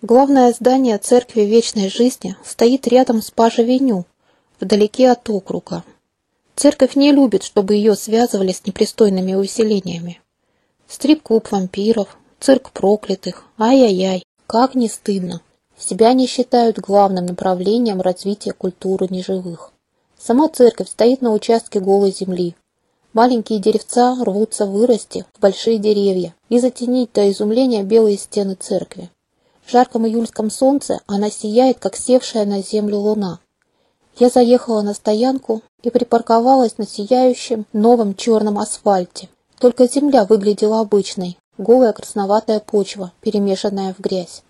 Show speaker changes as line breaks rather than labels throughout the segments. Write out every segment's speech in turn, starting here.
Главное здание Церкви Вечной Жизни стоит рядом с Пажевеню, вдалеке от округа. Церковь не любит, чтобы ее связывали с непристойными увеселениями. Стрип-клуб вампиров, цирк проклятых, ай-яй-яй, как не стыдно. Себя не считают главным направлением развития культуры неживых. Сама церковь стоит на участке голой земли. Маленькие деревца рвутся вырасти в большие деревья и затенить до изумления белые стены церкви. В жарком июльском солнце она сияет, как севшая на землю луна. Я заехала на стоянку и припарковалась на сияющем новом черном асфальте. Только земля выглядела обычной, голая красноватая почва, перемешанная в грязь.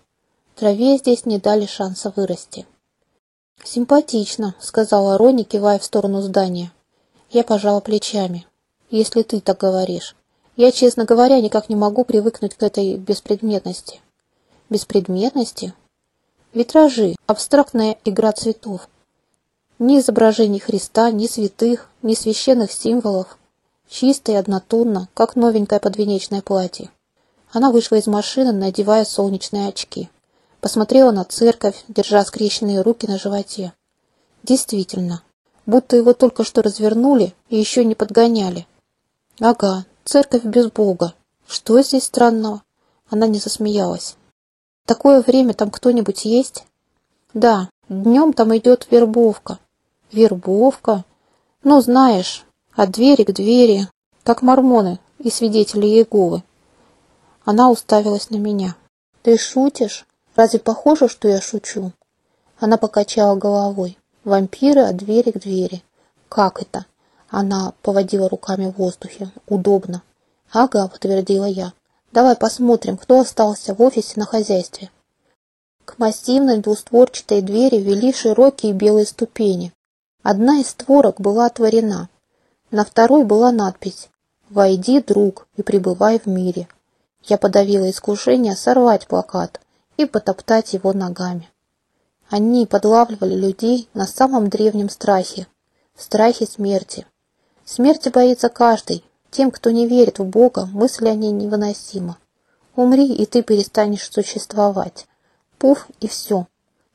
Траве здесь не дали шанса вырасти. «Симпатично», — сказала Рони, кивая в сторону здания. Я пожала плечами. «Если ты так говоришь. Я, честно говоря, никак не могу привыкнуть к этой беспредметности». Беспредметности? Витражи, абстрактная игра цветов. Ни изображений Христа, ни святых, ни священных символов. Чисто и однотонно, как новенькое подвенечное платье. Она вышла из машины, надевая солнечные очки. Посмотрела на церковь, держа скрещенные руки на животе. Действительно, будто его только что развернули и еще не подгоняли. Ага, церковь без Бога. Что здесь странного? Она не засмеялась такое время там кто-нибудь есть? Да, днем там идет вербовка. Вербовка? Ну, знаешь, от двери к двери, как мормоны и свидетели Иеговы. Она уставилась на меня. Ты шутишь? Разве похоже, что я шучу? Она покачала головой. Вампиры от двери к двери. Как это? Она поводила руками в воздухе. Удобно. Ага, подтвердила я. Давай посмотрим, кто остался в офисе на хозяйстве. К массивной двустворчатой двери вели широкие белые ступени. Одна из створок была отворена. На второй была надпись «Войди, друг, и пребывай в мире». Я подавила искушение сорвать плакат и потоптать его ногами. Они подлавливали людей на самом древнем страхе – страхе смерти. Смерти боится каждый, тем, кто не верит в Бога, мысль о ней невыносима. Умри, и ты перестанешь существовать. Пуф, и все.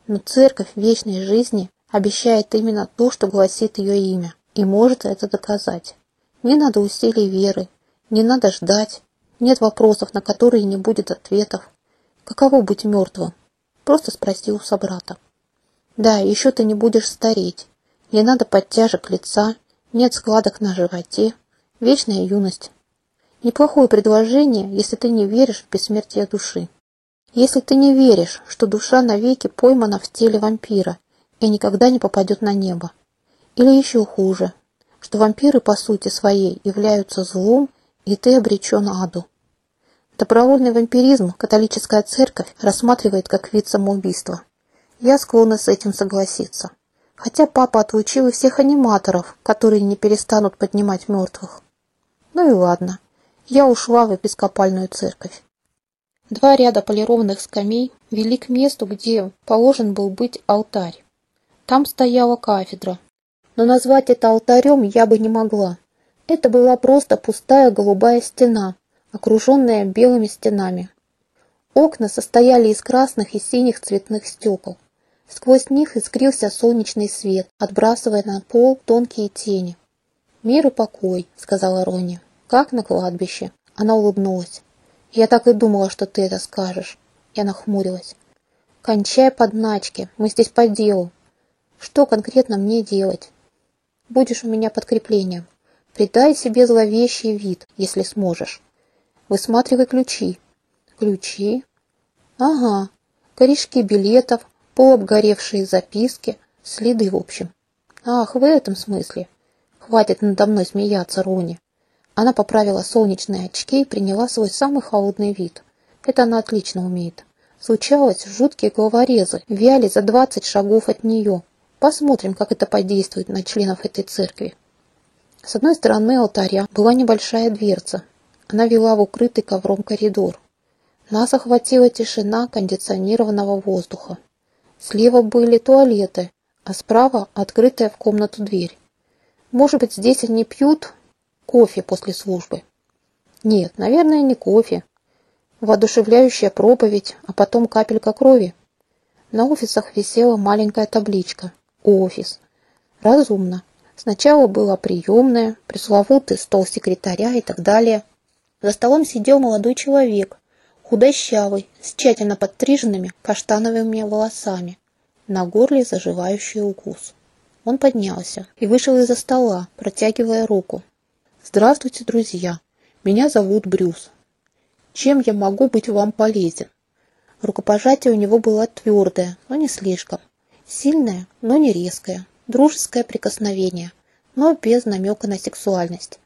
Но церковь вечной жизни обещает именно то, что гласит ее имя, и может это доказать. Не надо усилий веры, не надо ждать, нет вопросов, на которые не будет ответов. Каково быть мертвым? Просто спроси у собрата. Да, еще ты не будешь стареть. Не надо подтяжек лица, нет складок на животе, Вечная юность. Неплохое предложение, если ты не веришь в бессмертие души. Если ты не веришь, что душа навеки поймана в теле вампира и никогда не попадет на небо. Или еще хуже, что вампиры по сути своей являются злом, и ты обречен аду. Добровольный вампиризм католическая церковь рассматривает как вид самоубийства. Я склонна с этим согласиться. Хотя папа отучил и всех аниматоров, которые не перестанут поднимать мертвых. Ну и ладно. Я ушла в епископальную церковь. Два ряда полированных скамей вели к месту, где положен был быть алтарь. Там стояла кафедра. Но назвать это алтарем я бы не могла. Это была просто пустая голубая стена, окруженная белыми стенами. Окна состояли из красных и синих цветных стекол. Сквозь них искрился солнечный свет, отбрасывая на пол тонкие тени. «Мир и покой», — сказала Рони. «Как на кладбище?» Она улыбнулась. «Я так и думала, что ты это скажешь». Я нахмурилась. «Кончай подначки, мы здесь по делу. Что конкретно мне делать? Будешь у меня подкреплением. Придай себе зловещий вид, если сможешь. Высматривай ключи». «Ключи?» «Ага, корешки билетов, полуобгоревшие записки, следы в общем». «Ах, в этом смысле. Хватит надо мной смеяться, Рони. Она поправила солнечные очки и приняла свой самый холодный вид. Это она отлично умеет. Случалось, жуткие головорезы вяли за двадцать шагов от нее. Посмотрим, как это подействует на членов этой церкви. С одной стороны алтаря была небольшая дверца. Она вела в укрытый ковром коридор. Нас охватила тишина кондиционированного воздуха. Слева были туалеты, а справа открытая в комнату дверь. Может быть, здесь они пьют кофе после службы? Нет, наверное, не кофе. Воодушевляющая проповедь, а потом капелька крови. На офисах висела маленькая табличка «Офис». Разумно. Сначала была приемная, пресловутый стол секретаря и так далее. За столом сидел молодой человек, худощавый, с тщательно подстриженными каштановыми волосами, на горле заживающий укус. Он поднялся и вышел из-за стола, протягивая руку. «Здравствуйте, друзья! Меня зовут Брюс. Чем я могу быть вам полезен?» Рукопожатие у него было твердое, но не слишком. Сильное, но не резкое. Дружеское прикосновение, но без намека на сексуальность.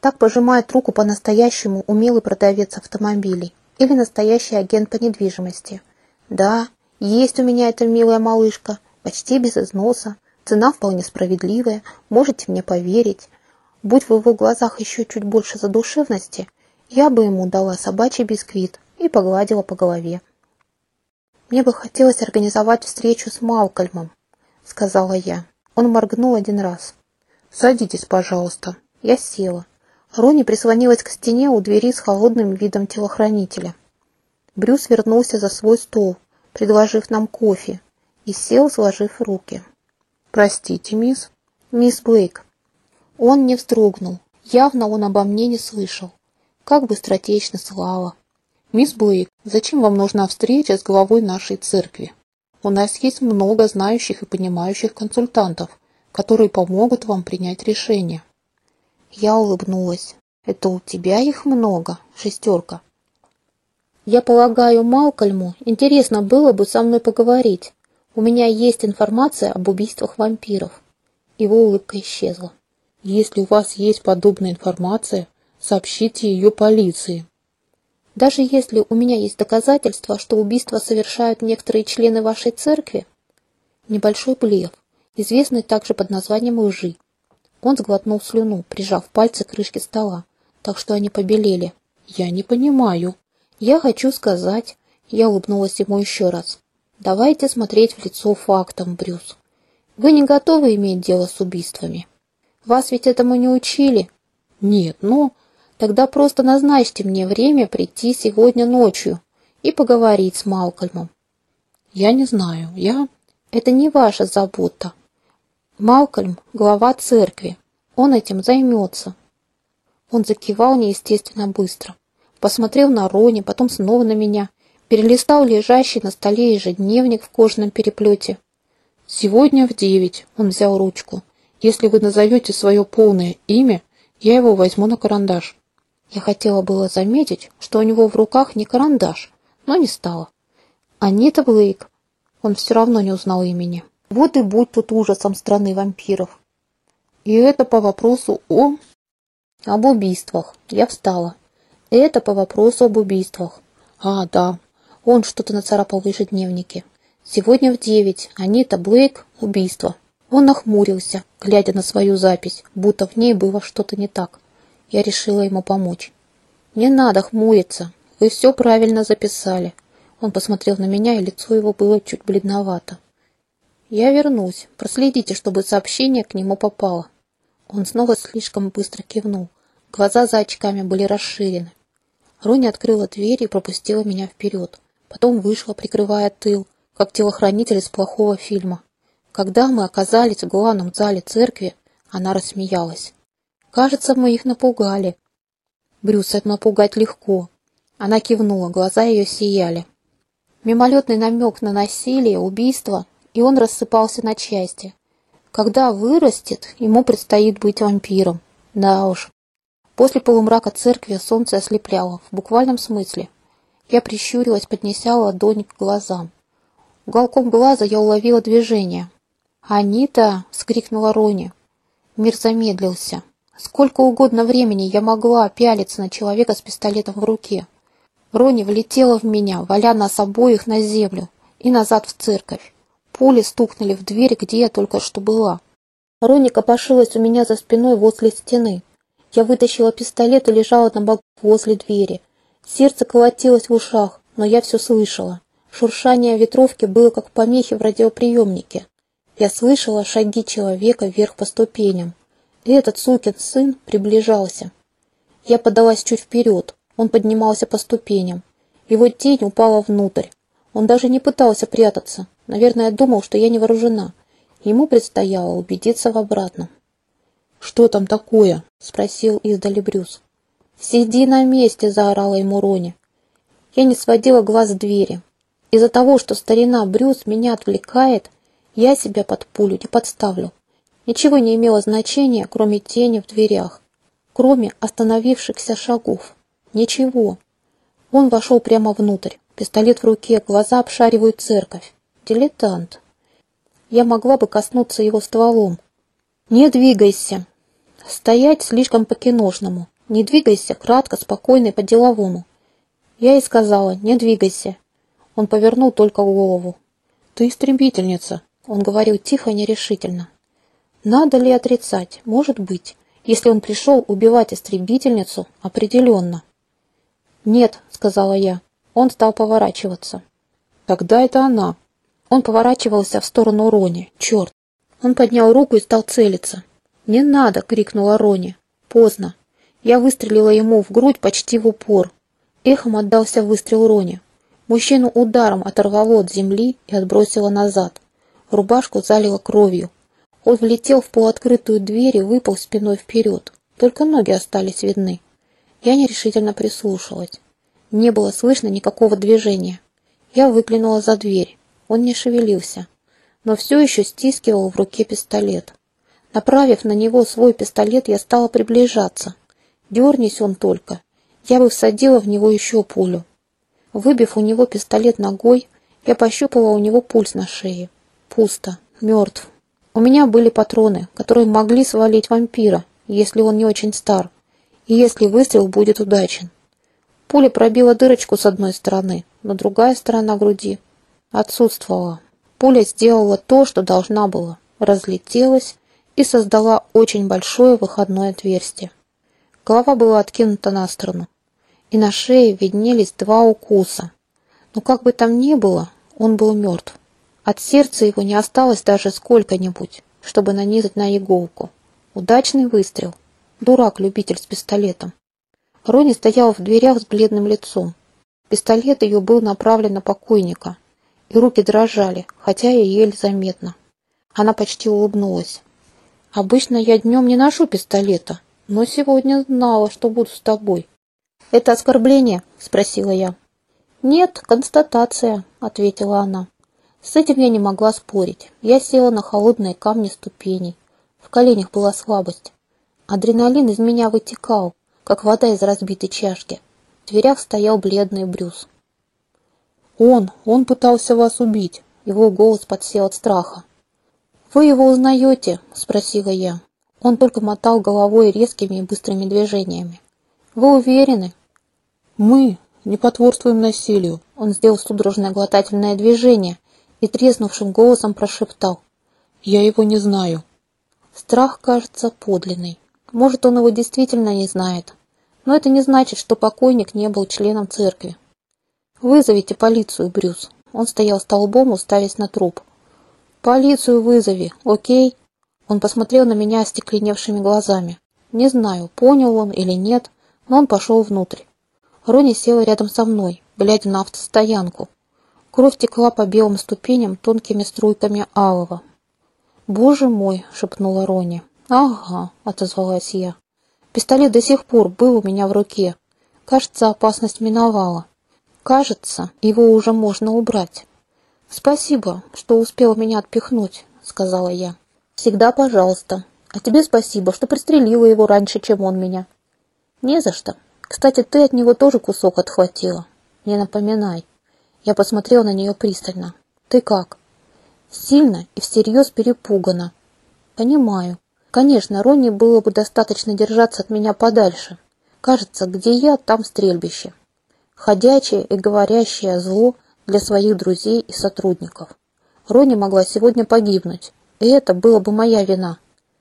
Так пожимает руку по-настоящему умелый продавец автомобилей или настоящий агент по недвижимости. Да, есть у меня эта милая малышка, почти без износа, цена вполне справедливая, можете мне поверить. Будь в его глазах еще чуть больше задушевности, я бы ему дала собачий бисквит и погладила по голове. Мне бы хотелось организовать встречу с Малкольмом, сказала я. Он моргнул один раз. «Садитесь, пожалуйста». Я села. Рони прислонилась к стене у двери с холодным видом телохранителя. Брюс вернулся за свой стол, предложив нам кофе, и сел, сложив руки. «Простите, мисс?» «Мисс Блейк». Он не вздрогнул. Явно он обо мне не слышал. Как быстротечно слава. «Мисс Блейк, зачем вам нужна встреча с главой нашей церкви?» У нас есть много знающих и понимающих консультантов, которые помогут вам принять решение. Я улыбнулась. Это у тебя их много, шестерка. Я полагаю, Малкольму интересно было бы со мной поговорить. У меня есть информация об убийствах вампиров. Его улыбка исчезла. Если у вас есть подобная информация, сообщите ее полиции. Даже если у меня есть доказательства, что убийства совершают некоторые члены вашей церкви, небольшой блеф, известный также под названием лжи. Он сглотнул слюну, прижав пальцы к крышке стола, так что они побелели. «Я не понимаю. Я хочу сказать...» Я улыбнулась ему еще раз. «Давайте смотреть в лицо фактам, Брюс. Вы не готовы иметь дело с убийствами? Вас ведь этому не учили?» «Нет, но...» Тогда просто назначьте мне время прийти сегодня ночью и поговорить с Малкольмом. Я не знаю, я... Это не ваша забота. Малкольм — глава церкви. Он этим займется. Он закивал неестественно быстро. Посмотрел на Рони, потом снова на меня. Перелистал лежащий на столе ежедневник в кожаном переплете. «Сегодня в девять», — он взял ручку. «Если вы назовете свое полное имя, я его возьму на карандаш». Я хотела было заметить, что у него в руках не карандаш, но не стала. Анита Блейк. Он все равно не узнал имени. Вот и будь тут ужасом страны вампиров. И это по вопросу о... Об убийствах. Я встала. Это по вопросу об убийствах. А, да. Он что-то нацарапал в ежедневнике. Сегодня в девять. Анита Блейк. Убийство. Он нахмурился, глядя на свою запись, будто в ней было что-то не так. Я решила ему помочь. «Не надо хмуриться. Вы все правильно записали». Он посмотрел на меня, и лицо его было чуть бледновато. «Я вернусь. Проследите, чтобы сообщение к нему попало». Он снова слишком быстро кивнул. Глаза за очками были расширены. Руни открыла дверь и пропустила меня вперед. Потом вышла, прикрывая тыл, как телохранитель из плохого фильма. Когда мы оказались в главном зале церкви, она рассмеялась. Кажется, мы их напугали. Брюса напугать легко. Она кивнула, глаза ее сияли. Мимолетный намек на насилие, убийство, и он рассыпался на части. Когда вырастет, ему предстоит быть вампиром. Да уж. После полумрака церкви солнце ослепляло, в буквальном смысле. Я прищурилась, поднеся ладонь к глазам. Уголком глаза я уловила движение. «Анита!» — вскрикнула Рони. Мир замедлился. Сколько угодно времени я могла пялиться на человека с пистолетом в руке. Рони влетела в меня, валя нас обоих на землю и назад в церковь. Пули стукнули в дверь, где я только что была. Рони копошилась у меня за спиной возле стены. Я вытащила пистолет и лежала на боку возле двери. Сердце колотилось в ушах, но я все слышала. Шуршание ветровки было как помехи в радиоприемнике. Я слышала шаги человека вверх по ступеням. И этот сукин сын приближался. Я подалась чуть вперед. Он поднимался по ступеням. Его тень упала внутрь. Он даже не пытался прятаться. Наверное, думал, что я не вооружена. Ему предстояло убедиться в обратном.
«Что там такое?» — спросил издали Брюс.
«Сиди на месте!» — заорала ему Рони. Я не сводила глаз с двери. Из-за того, что старина Брюс меня отвлекает, я себя под пулю не подставлю. Ничего не имело значения, кроме тени в дверях, кроме остановившихся шагов. Ничего. Он вошел прямо внутрь. Пистолет в руке, глаза обшаривают церковь. Дилетант. Я могла бы коснуться его стволом. «Не двигайся!» Стоять слишком по-киношному. Не двигайся, кратко, спокойно и по-деловому. Я и сказала, не двигайся. Он повернул только голову.
«Ты истребительница», —
он говорил тихо и нерешительно. Надо ли отрицать? Может быть. Если он пришел убивать истребительницу, определенно. «Нет», — сказала я. Он стал поворачиваться.
«Тогда это она».
Он поворачивался в сторону Рони. Черт. Он поднял руку и стал целиться. «Не надо!» — крикнула Рони. Поздно. Я выстрелила ему в грудь почти в упор. Эхом отдался выстрел Рони. Мужчину ударом оторвало от земли и отбросило назад. Рубашку залило кровью. Он влетел в полуоткрытую дверь и выпал спиной вперед. Только ноги остались видны. Я нерешительно прислушалась. Не было слышно никакого движения. Я выглянула за дверь. Он не шевелился, но все еще стискивал в руке пистолет. Направив на него свой пистолет, я стала приближаться. Дернись он только. Я бы всадила в него еще пулю. Выбив у него пистолет ногой, я пощупала у него пульс на шее. Пусто. Мертв. У меня были патроны, которые могли свалить вампира, если он не очень стар, и если выстрел будет удачен. Пуля пробила дырочку с одной стороны, но другая сторона груди отсутствовала. Пуля сделала то, что должна была, разлетелась и создала очень большое выходное отверстие. Голова была откинута на сторону, и на шее виднелись два укуса. Но как бы там ни было, он был мертв. От сердца его не осталось даже сколько-нибудь, чтобы нанизать на иголку. Удачный выстрел. Дурак-любитель с пистолетом. Рони стояла в дверях с бледным лицом. Пистолет ее был направлен на покойника, и руки дрожали, хотя и еле заметно. Она почти улыбнулась. «Обычно я днем не ношу пистолета, но сегодня знала, что буду с тобой». «Это оскорбление?» – спросила я. «Нет, констатация», – ответила она. С этим я не могла спорить. Я села на холодные камни ступеней. В коленях была слабость. Адреналин из меня вытекал, как вода из разбитой чашки. В дверях стоял бледный Брюс.
«Он, он пытался вас убить!»
Его голос подсел от страха. «Вы его узнаете?» – спросила я. Он только мотал головой резкими и быстрыми движениями. «Вы уверены?»
«Мы не потворствуем насилию».
Он сделал судорожное глотательное движение и треснувшим голосом прошептал.
«Я его не знаю».
Страх кажется подлинный. Может, он его действительно не знает. Но это не значит, что покойник не был членом церкви. «Вызовите полицию, Брюс». Он стоял столбом, уставясь на труп. «Полицию вызови, окей?» Он посмотрел на меня остекленевшими глазами. Не знаю, понял он или нет, но он пошел внутрь. Рони села рядом со мной, глядя на автостоянку. Кровь текла по белым ступеням тонкими струйками алого. «Боже мой!» — шепнула Рони. «Ага», — отозвалась я. Пистолет до сих пор был у меня в руке. Кажется, опасность миновала. Кажется, его уже можно убрать. «Спасибо, что успел меня отпихнуть», — сказала я. «Всегда пожалуйста. А тебе спасибо, что пристрелила его раньше, чем он меня». «Не за что. Кстати, ты от него тоже кусок отхватила. Не напоминай». Я посмотрел на нее пристально. «Ты как?» «Сильно и всерьез перепугана». «Понимаю. Конечно, Ронни было бы достаточно держаться от меня подальше. Кажется, где я, там стрельбище. Ходячее и говорящее зло для своих друзей и сотрудников. Ронни могла сегодня погибнуть, и это было бы моя вина.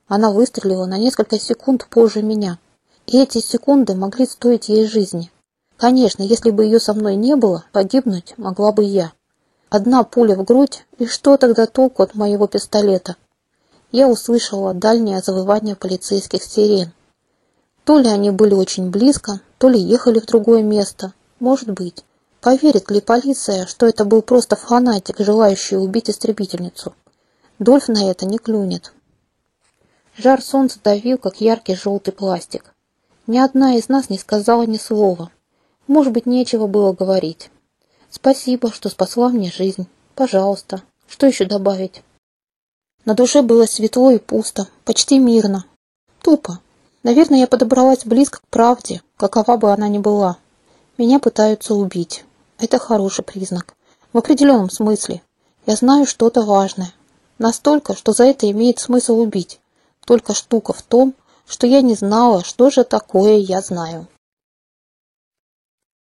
Она выстрелила на несколько секунд позже меня, и эти секунды могли стоить ей жизни. Конечно, если бы ее со мной не было, погибнуть могла бы я. Одна пуля в грудь, и что тогда толку от моего пистолета? Я услышала дальнее завывание полицейских сирен. То ли они были очень близко, то ли ехали в другое место. Может быть. Поверит ли полиция, что это был просто фанатик, желающий убить истребительницу? Дольф на это не клюнет. Жар солнца давил, как яркий желтый пластик. Ни одна из нас не сказала ни слова. Может быть, нечего было говорить. Спасибо, что спасла мне жизнь. Пожалуйста. Что еще добавить? На душе было светло и пусто, почти мирно. Тупо. Наверное, я подобралась близко к правде, какова бы она ни была. Меня пытаются убить. Это хороший признак. В определенном смысле. Я знаю что-то важное. Настолько, что за это имеет смысл убить. Только штука в том, что я не знала, что же такое я знаю.